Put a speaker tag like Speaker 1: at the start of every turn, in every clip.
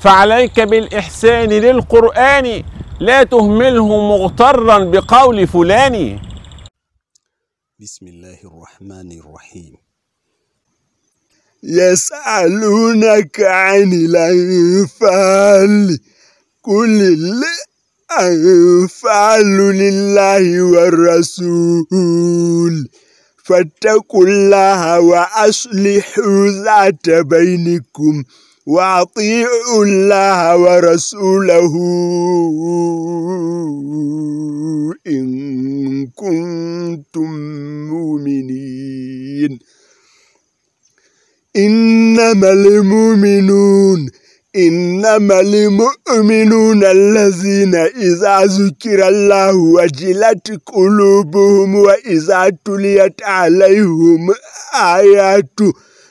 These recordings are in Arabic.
Speaker 1: فعليك بالإحسان للقرآن لا تهمله مغترا بقول فلان.
Speaker 2: بسم الله الرحمن الرحيم.
Speaker 3: يسألونك عن الأنفال قل الأنفال لله والرسول. فاتقوا الله وأصلحوا ذات بينكم. وأطيعوا الله ورسوله إن كنتم مؤمنين. إنما المؤمنون إنما المؤمنون الذين إذا ذكر الله وجلت قلوبهم وإذا تليت عليهم آياته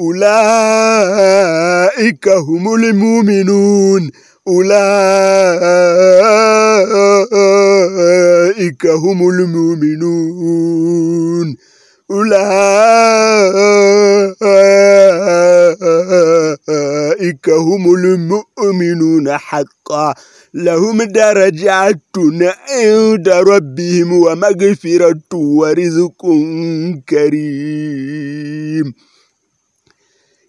Speaker 3: أولئك هم المؤمنون. أولئك هم المؤمنون. أولئك هم المؤمنون حقا. لهم درجات عند ربهم ومغفرة ورزق كريم.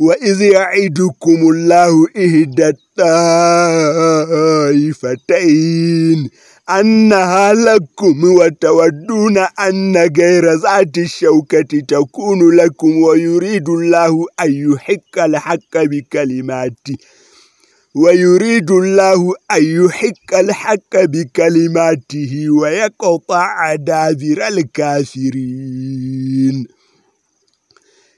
Speaker 3: وإذ يعدكم الله إهدى الطائفتين أنها لكم وتودون أن غير ذات الشوكة تكون لكم ويريد الله أن يحق الحق بكلماته ويريد الله أن يحق الحق بكلماته ويقطع دابر الكافرين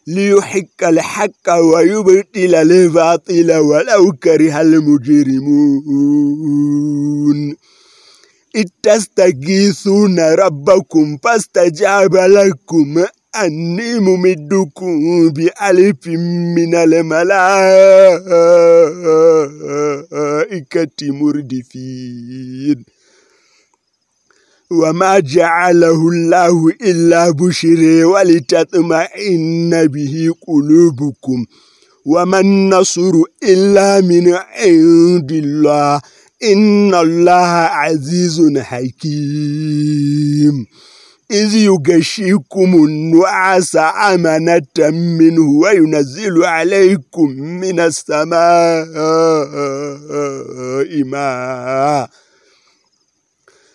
Speaker 3: ليحق الحق ويبطل الباطل ولو كره المجرمون. اتستغيثون ربكم فاستجاب لكم. أني ممدكم بألف من الملائكة مردفين. وما جعله الله إلا بشري ولتطمئن به قلوبكم وما النصر إلا من عند الله إن الله عزيز حكيم. إذ يغشيكم النعاس أمنة منه وينزل عليكم من السماء ماء.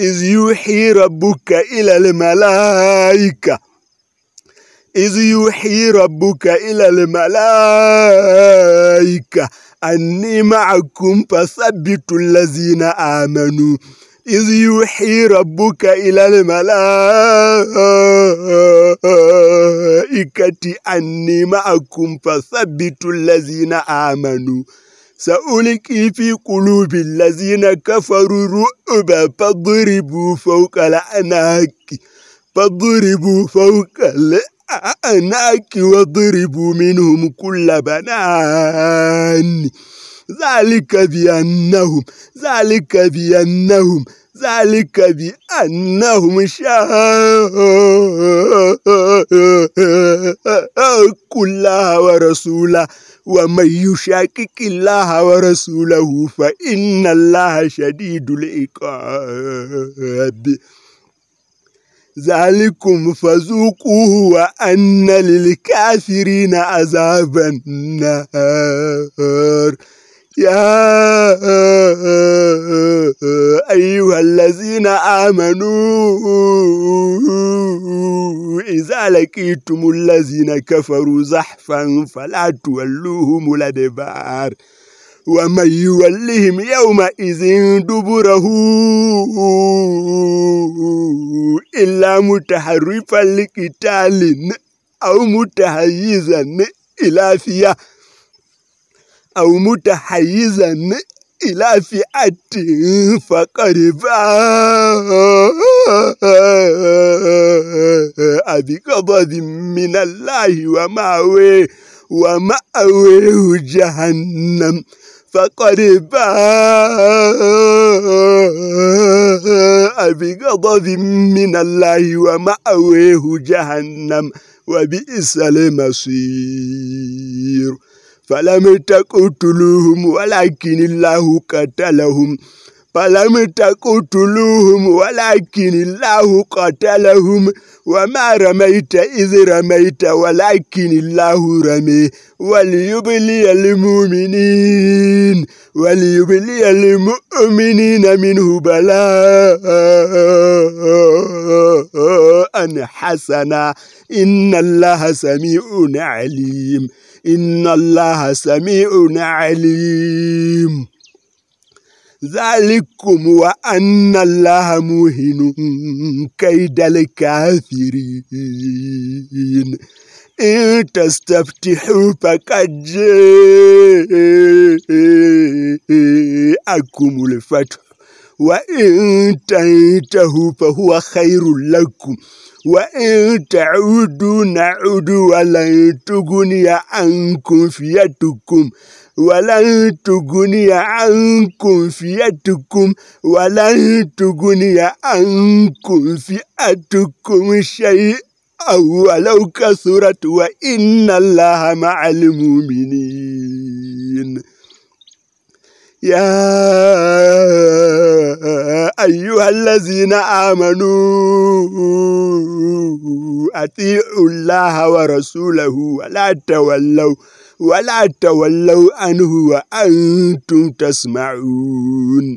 Speaker 3: إذ يوحي ربك إلى الملائكة. إذ يوحي ربك إلى الملائكة. أني معكم فثبتوا الذين آمنوا. إذ يوحي ربك إلى الملائكة. أني معكم فثبتوا الذين آمنوا. سألقي في قلوب الذين كفروا رؤبا فاضربوا فوق الأعناق فاضربوا فوق الأعناق واضربوا منهم كل بنان. ذلك بأنهم ذلك بأنهم ذلك بأنهم شاقوا الله ورسوله ومن يشاكك الله ورسوله فإن الله شديد العقاب. ذلكم فذوقوه وأن للكافرين عذاب النار. يا أيها الذين آمنوا إذا لقيتم الذين كفروا زحفا فلا تولوهم الأدبار ومن يولهم يومئذ دبره إلا متحرفا لقتال أو متحيزا إلى فئة أو متحيزا إلى فئة فقد باء بغضب من الله ومأويه ومأويه جهنم فقد باء بغضب من الله ومأويه جهنم وبئس المصير. فلم تقتلوهم ولكن الله قتلهم فلم تقتلوهم ولكن الله قتلهم وما رميت إذ رميت ولكن الله رمي وليبلي المؤمنين وليبلي المؤمنين منه بلاء حسنا إن الله سميع عليم إن الله سميع عليم ذلكم وأن الله موهن كيد الكافرين إن تستفتحوا فقد جاءكم الفتح وإن تنتهوا فهو خير لكم. وإن تعودوا نعود ولن تغني عنكم فيتكم ولن تغني عنكم فيتكم ولن تغني عنكم فئتكم شيئا ولو كثرت. وإن الله مع المؤمنين. يا أيها الذين آمنوا أطيعوا الله ورسوله ولا تولوا ولا تولوا عنه وأنتم تسمعون.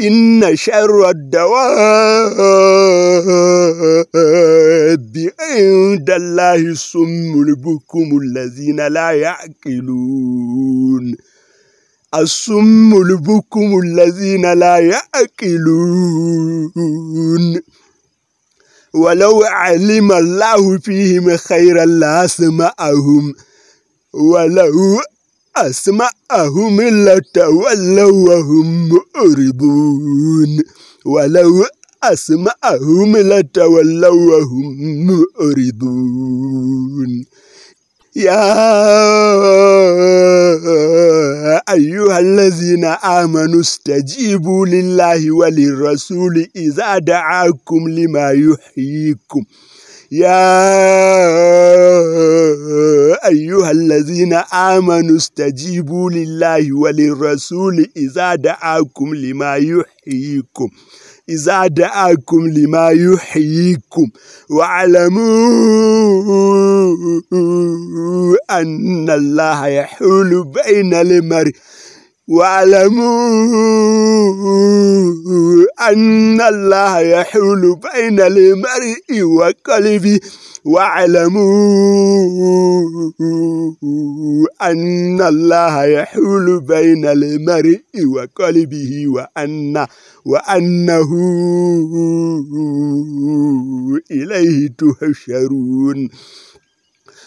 Speaker 3: إن شر الدواب عند الله السم البكم الذين لا يعقلون. السم البكم الذين لا يعقلون. ولو علم الله فيهم خيرا لاسمعهم. ولو أسمعهم لتولوا وهم مؤربون. ولو أسمعهم لتولوا وهم مؤربون. يا أيها الذين آمنوا استجيبوا لله وللرسول إذا دعاكم لما يحييكم. يا أيها الذين آمنوا استجيبوا لله وللرسول إذا دعاكم لما يحييكم. إذا دعاكم لما يحييكم. واعلموا أن الله يحول بين المرء واعلموا أن الله يحول بين المرء وقلبه واعلموا أن الله يحول بين المرء وقلبه وأن وأنه إليه تحشرون.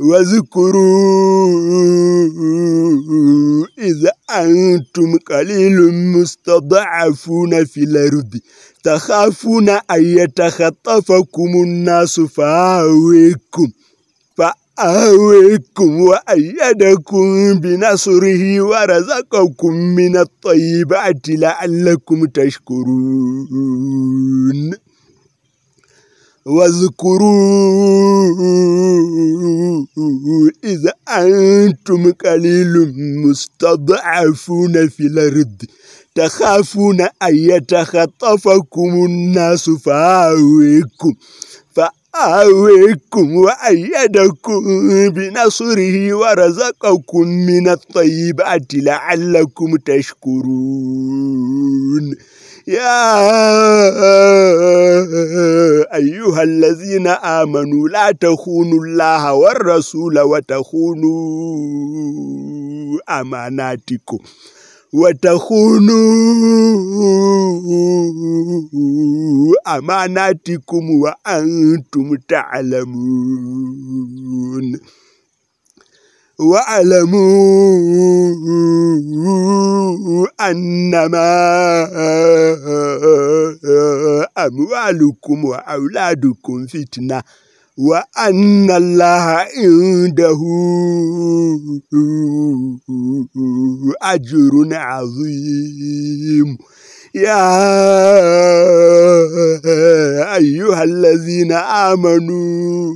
Speaker 3: واذكروا إذا أنتم قليل مستضعفون في الأرض تخافون أن يتخطفكم الناس فآويكم فآويكم وأيدكم بنصره ورزقكم من الطيبات لعلكم تشكرون. واذكروا إذا أنتم قليل مستضعفون في الأرض تخافون أن يتخطفكم الناس فآويكم فآويكم وأيدكم بنصره ورزقكم من الطيبات لعلكم تشكرون. يا أيها الذين آمنوا لا تخونوا الله والرسول وتخونوا أماناتكم وتخونوا أماناتكم وأنتم تعلمون واعلموا أنما أموالكم وأولادكم فتنة وأن الله عنده أجر عظيم يا أيها الذين آمنوا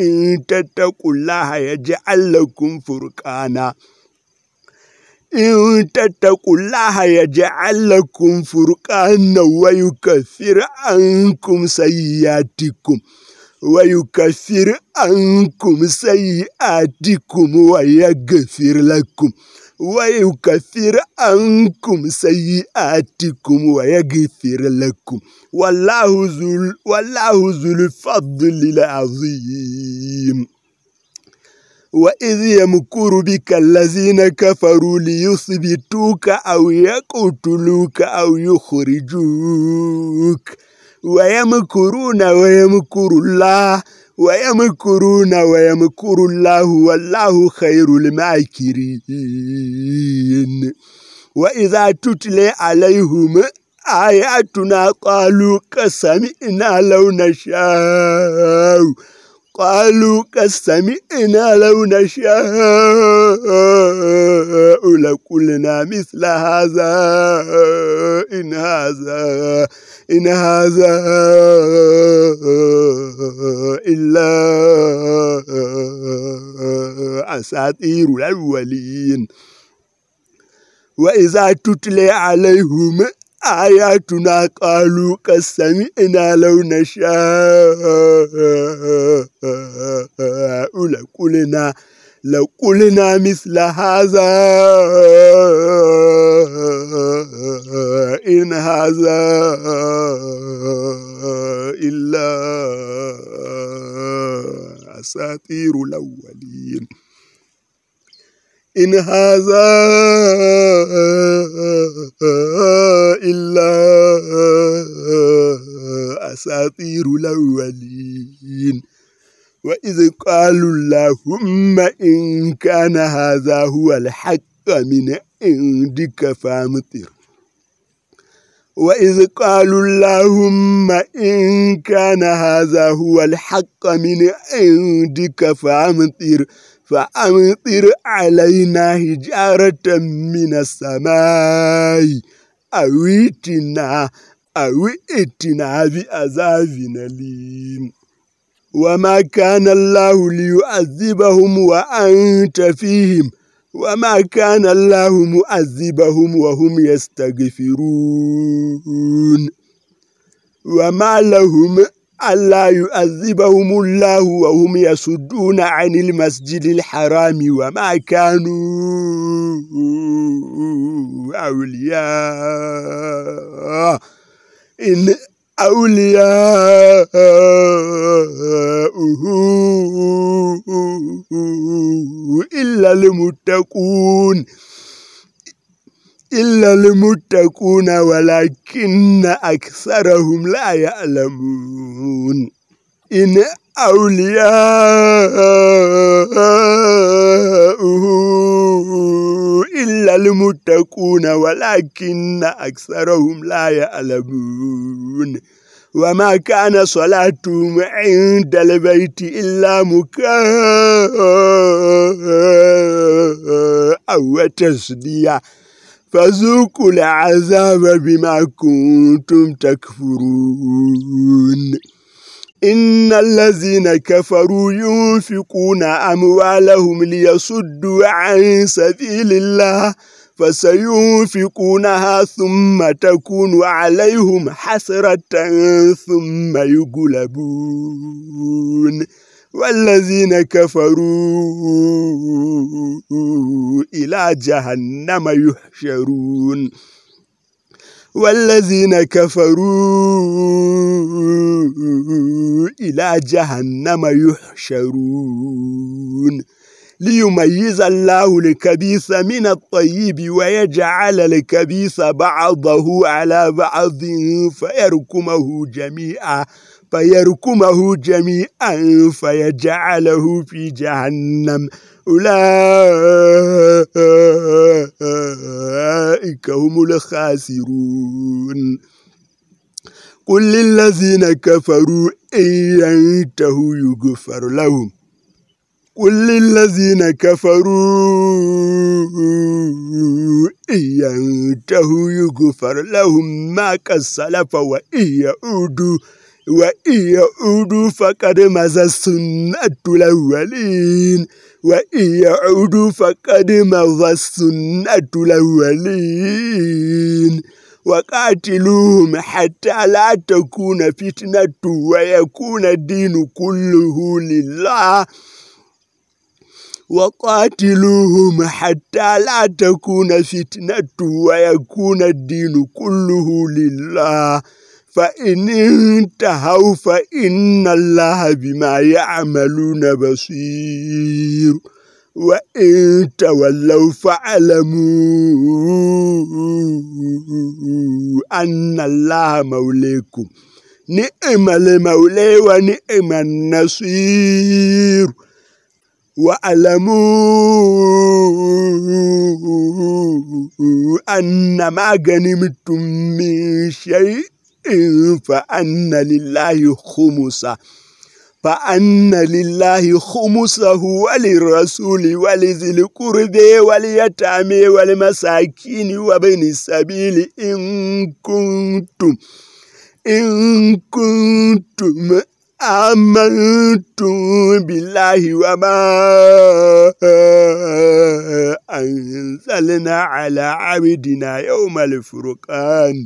Speaker 3: إن تتقوا الله يجعل لكم فرقانا إن تتقوا الله يجعل لكم فرقانا ويكفر عنكم سيئاتكم ويكفر عنكم سيئاتكم ويغفر لكم ويكفر عنكم سيئاتكم ويغفر لكم والله ذو والله ذو الفضل العظيم وإذ يمكر بك الذين كفروا ليثبتوك أو يقتلوك أو يخرجوك ويمكرون ويمكر الله ويمكرون ويمكر الله والله خير الماكرين وإذا تتلى عليهم آياتنا قالوا كسمعنا لو نشاء قالوا كسمعنا لو نشاء لقلنا مثل هذا. إن هذا إن هذا إلا أساطير الأولين. وإذا تتلى عليهم آياتنا قالوا كسمعنا لو نشاء لقلنا لو قلنا مثل هذا إن هذا إلا أساطير الأولين. إن هذا إلا أساطير الأولين. وإذ قالوا اللهم إن كان هذا هو الحق من عندك فامطر. وإذ قالوا اللهم إن كان هذا هو الحق من عندك فامطر. فأمطر علينا حجارة من السماء. أو ائتنا أو ائتنا بعذاب أليم. وما كان الله ليعذبهم وأنت فيهم. وما كان الله مؤذبهم وهم يستغفرون. وما لهم ألا يؤذبهم الله وهم يصدون عن المسجد الحرام وما كانوا أولياء. إن أولياء إلا المتقون. إلا المتقون ولكن أكثرهم لا يعلمون. إن أولياء إلا المتقون ولكن أكثرهم لا يعلمون. وما كان صلاتهم عند البيت إلا مكاء أو تسديا فذوقوا العذاب بما كنتم تكفرون. إن الذين كفروا ينفقون أموالهم ليصدوا عن سبيل الله فسينفقونها ثم تكون عليهم حسرة ثم يغلبون. والذين كفروا إلى جهنم يحشرون. والذين كفروا إلى جهنم يحشرون. ليميز الله الكبيث من الطيب ويجعل الكبيث بعضه على بعض فيركمه جميعا. فيركمه جميعا فيجعله في جهنم. أولئك هم الخاسرون. قل للذين كفروا إن ينتهوا يغفر لهم. قل للذين كفروا إن ينتهوا يغفر لهم ما كسلف وإن يعودوا وإن يعودوا فقد مزى السنة الأولين وإن يعودوا فقد مضى السنة الأولين وقاتلوهم حتى لا تكون فتنة ويكون الدين كله لله وقاتلوهم حتى لا تكون فتنة ويكون الدين كله لله فإن انتهوا فإن الله بما يعملون بصير. وإن تولوا فاعلموا أن الله مولاكم نعم المولى ونعم النصير. واعلموا أن ما غنمتم من شيء فأن لله خمسه فأن لله خمسه وللرسول ولذي القرب واليتامى والمساكين وبن السبيل. إن كنتم إن كنتم آمنتم بالله وما أنزلنا على عبدنا يوم الفرقان.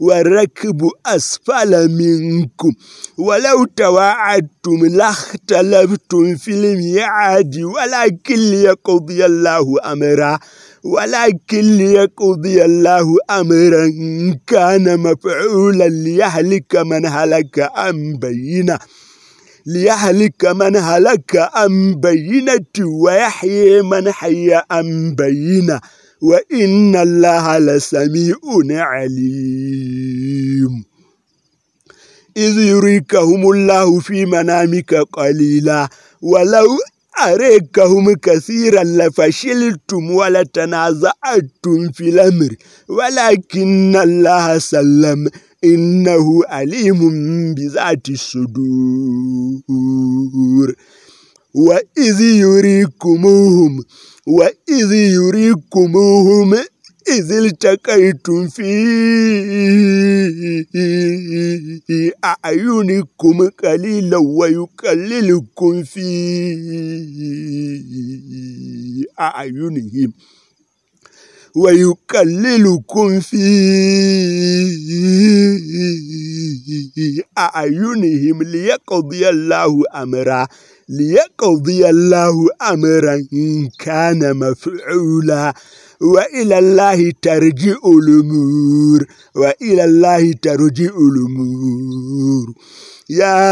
Speaker 3: والركب أسفل منكم ولو تواعدتم لاختلفتم في الميعاد ولكن ليقضي الله أمرا ولكن ليقضي الله أمرا كان مفعولا ليهلك من هلك أم بينه ليهلك من هلك أم بينة ويحيي من حي أم بينة وإن الله لسميع عليم. إذ يريكهم الله في منامك قليلا ولو أريكهم كثيرا لفشلتم ولتنازعتم في الأمر. ولكن الله سلم إنه عليم بذات الصدور. وإذ يريكموهم وإذ يريكموهم إذ التقيتم في أعينكم قليلا ويقللكم في أعينهم ويقللكم في أعينهم ليقضي الله أمرا ليقضي الله أمرا كان مفعولا. وإلى الله ترجع الأمور وإلى الله ترجع الأمور يا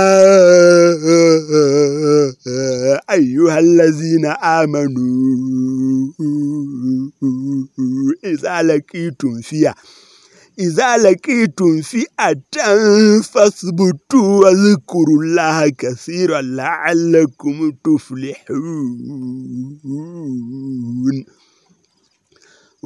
Speaker 3: أيها الذين آمنوا إذا لقيتم فيها إذا لقيتم فئة فاثبتوا واذكروا الله كثيرا لعلكم تفلحون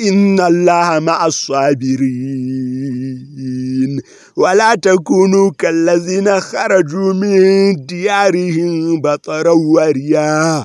Speaker 3: إن الله مع الصابرين. ولا تكونوا كالذين خرجوا من ديارهم بطرا وريا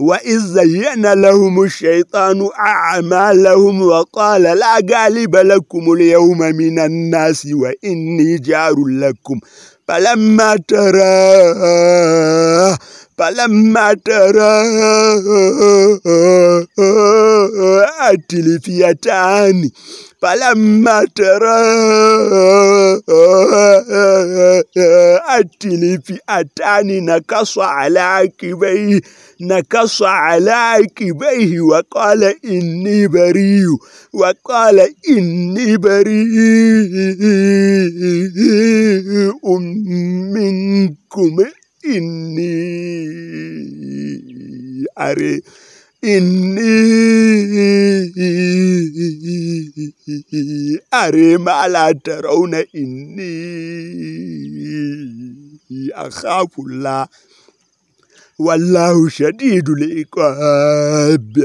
Speaker 3: وإذ زين لهم الشيطان أعمالهم وقال لا غالب لكم اليوم من الناس وإني جار لكم فلما ترى فلما ترى التلفيتان فلما ترى التلفيتان نكص على عقبيه نكص على عقبيه وقال إني بريء وقال إني بريء منكم. إني أري إني أري ما لا ترون إني أخاف الله. والله شديد العقاب.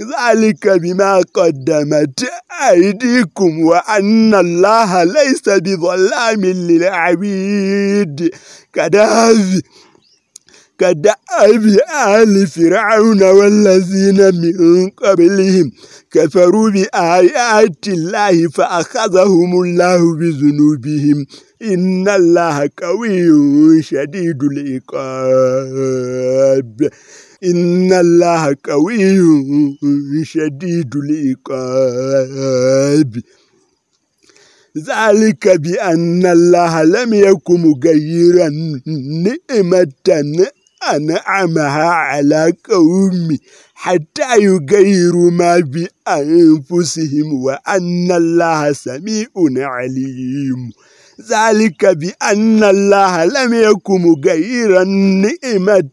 Speaker 3: ذلك بما قدمت أيديكم وأن الله ليس بظلام للعبيد. كدأب كدأب آل فرعون والذين من قبلهم كفروا بآيات الله فأخذهم الله بذنوبهم. إن الله قوي شديد العقاب. إن الله قوي شديد العقاب. ذلك بأن الله لم يكن مغيرا نعمة أنعمها على قوم حتى يغيروا ما بأنفسهم وأن الله سميع عليم. ذلك بأن الله لم يكن مغيرا نعمة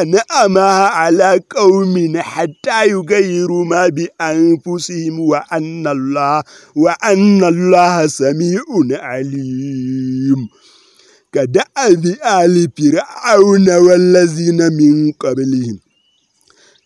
Speaker 3: أنعمها على قوم حتى يغيروا ما بأنفسهم وأن الله وأن الله سميع عليم. كدأب آل فرعون والذين من قبلهم.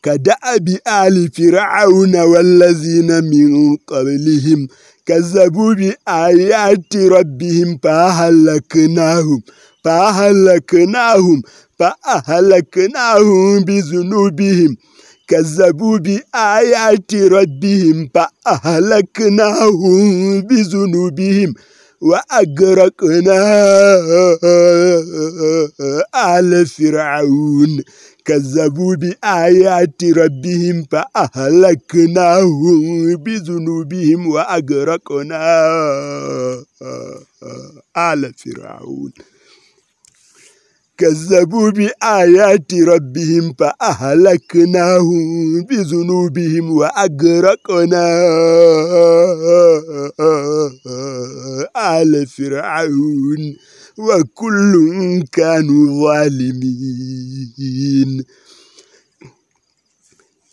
Speaker 3: كدأب آل فرعون والذين من قبلهم. كذبوا بآيات ربهم فأهلكناهم فأهلكناهم. فأهلكناهم بذنوبهم كذبوا بآيات ربهم فأهلكناهم بذنوبهم وأغرقنا آل فرعون. كذبوا بآيات ربهم فأهلكناهم بذنوبهم وأغرقنا آل فرعون. كذبوا بآيات ربهم فأهلكناهم بذنوبهم وأغرقنا آل فرعون وكل كانوا ظالمين.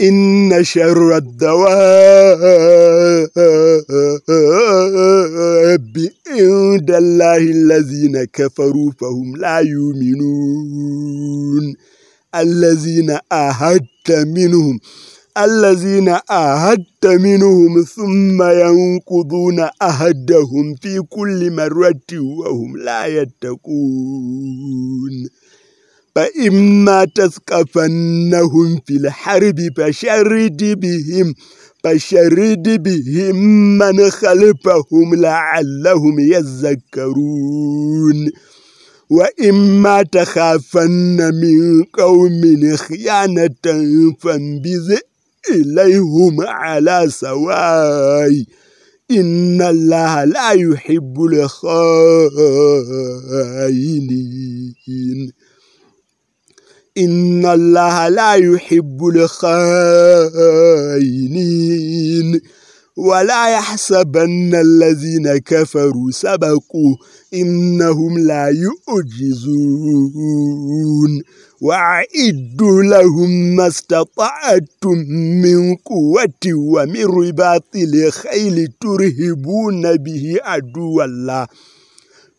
Speaker 3: إن شر الدواب عند الله الذين كفروا فهم لا يؤمنون. الذين آهدت منهم الذين آهدت منهم ثم ينقضون أهدهم في كل مرة وهم لا يتقون. فإما تثقفنهم في الحرب فشرد بهم فشرد بهم من خلفهم لعلهم يذكرون. وإما تخافن من قوم خيانة فانبذ إليهم على سواي. إن الله لا يحب الخائنين. إن الله لا يحب الخائنين ولا يحسبن الذين كفروا سبقوا إنهم لا يؤجزون وأعدوا لهم ما استطعتم من قوة ومن رباط الخيل ترهبون به عدو الله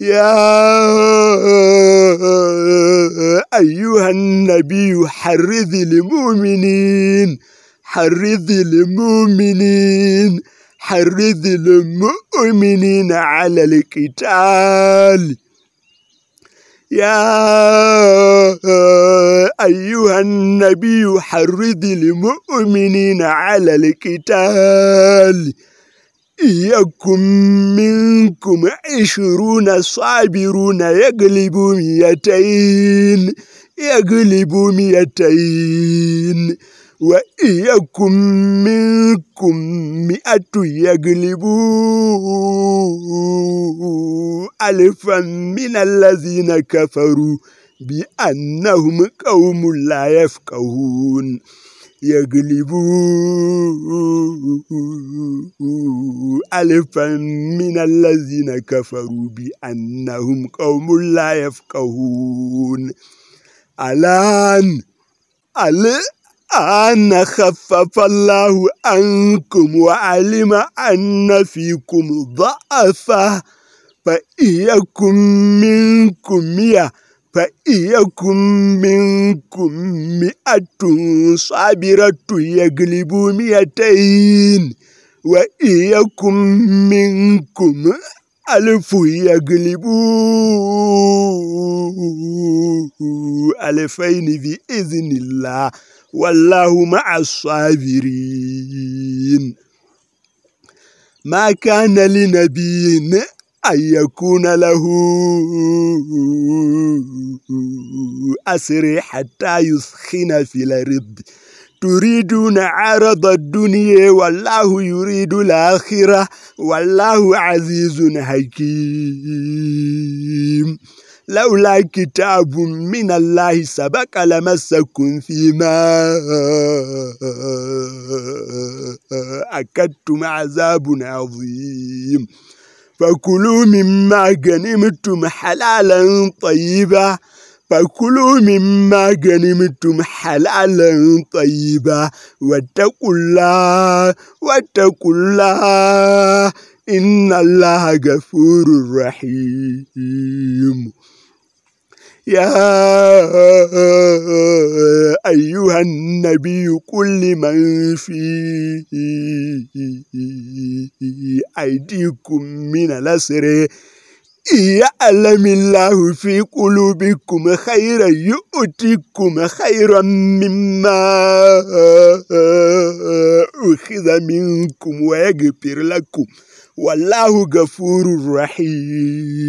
Speaker 3: يا أيها النبي حرذ المؤمنين حرذ المؤمنين حرذ المؤمنين على القتال. يا أيها النبي حرذ المؤمنين على القتال. يكن منكم عشرون صابرون يغلبوا مئتين يغلبوا مئتين وإيكم منكم مئة يغلبوا ألفا من الذين كفروا بأنهم قوم لا يفقهون يغلبوا ألفا من الذين كفروا بأنهم قوم لا يفقهون. الآن الآن خفف الله عنكم وعلم أن فيكم ضعفا. فإيكم منكم مئة فإيكم منكم مئة صابرة يغلبوا مئتين وإيكم منكم ألف يغلبوا ألفين بإذن الله والله مع الصابرين ما كان لنبي أن يكون له أسر حتى يسخن في الأرض. تريدون عرض الدنيا والله يريد الآخرة. والله عزيز حكيم. لولا كتاب من الله سبق لمسكم فيما أكدتم عذاب عظيم. فكلوا مما غنمتم حلالا طيبا. فكلوا مما غنمتم حلالا طيبا. واتقوا الله واتقوا الله. إن الله غفور رحيم. يا أيها النبي قل لمن في أيديكم من الأسر يعلم الله في قلوبكم خيرا يؤتكم خيرا مما أخذ منكم ويغفر لكم. والله غفور رحيم.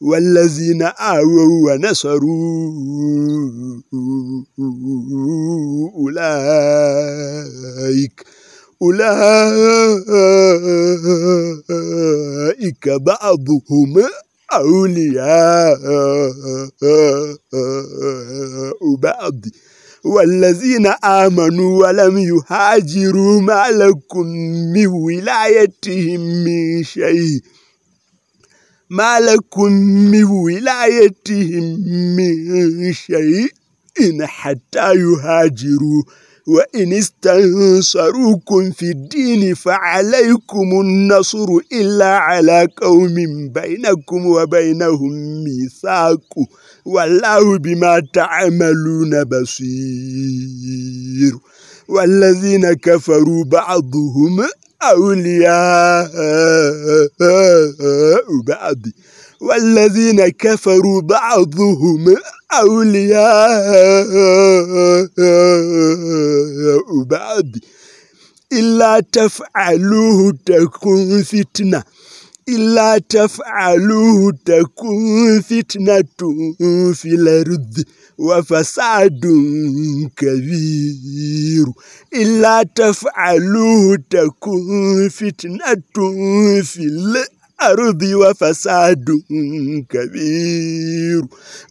Speaker 3: والذين آووا ونصروا أولئك أولئك بعضهم أولياء بعض. والذين آمنوا ولم يهاجروا ما لكم من ولايتهم من شيء. ما لكم من ولايتهم من شيء إن حتى يهاجروا. وإن استنصروكم في الدين فعليكم النصر إلا على قوم بينكم وبينهم ميثاق والله بما تعملون بصير. والذين كفروا بعضهم أولياء بعض والذين كفروا بعضهم أولياء بعض. إلا تفعلوه تكون فتنة. إلا تفعلوه تكون فتنة في الأرض وفساد كبير. إلا تفعلوه تكون فتنة في الأرض الأرض وفساد كبير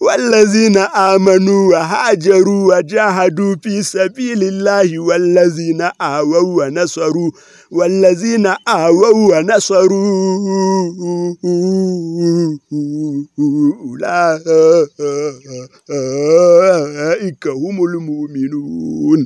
Speaker 3: والذين آمنوا وهاجروا وجاهدوا في سبيل الله والذين آووا ونصروا والذين آووا ونصروا أولئك هم المؤمنون.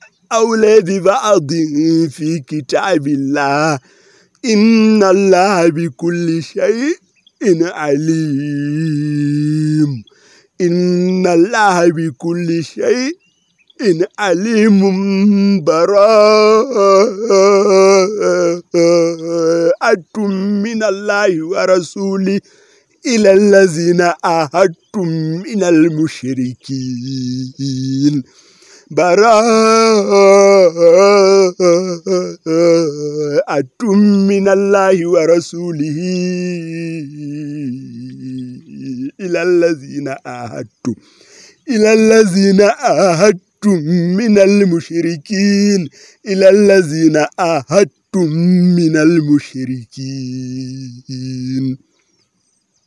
Speaker 3: أولى ببعض في كتاب الله. إن الله بكل شيء عليم. إن الله بكل شيء عليم. براءة من الله ورسوله إلى الذين آهدتم من المشركين. براءة من الله ورسوله إلى الذين آهدتم إلى الذين آهدتم من المشركين إلى الذين آهدتم من المشركين